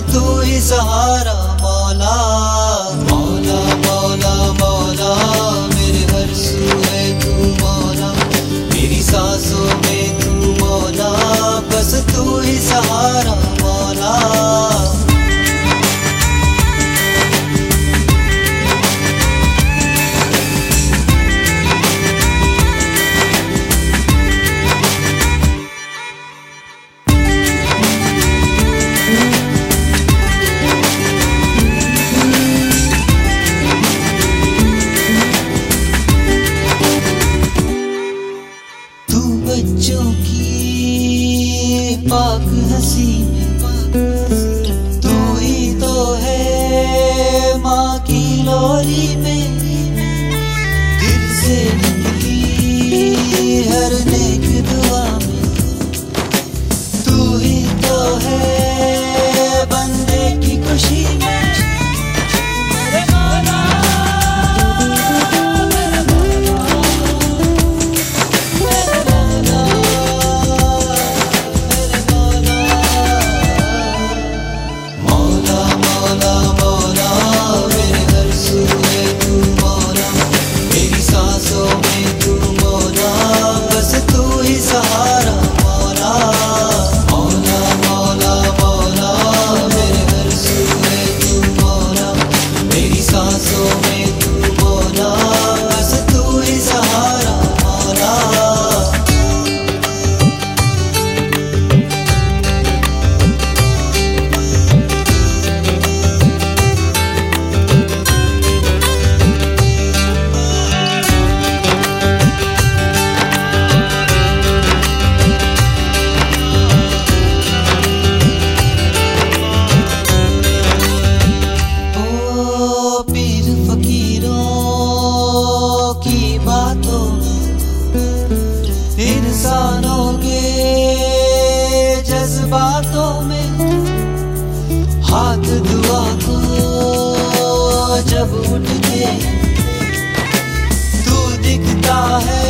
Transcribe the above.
तू ही सहारा। की ये पाक हसी। तू ही तो है माँ की लोरी में दिल से जज्बातों में हाथ दुआ को जब उठते तू दिखता है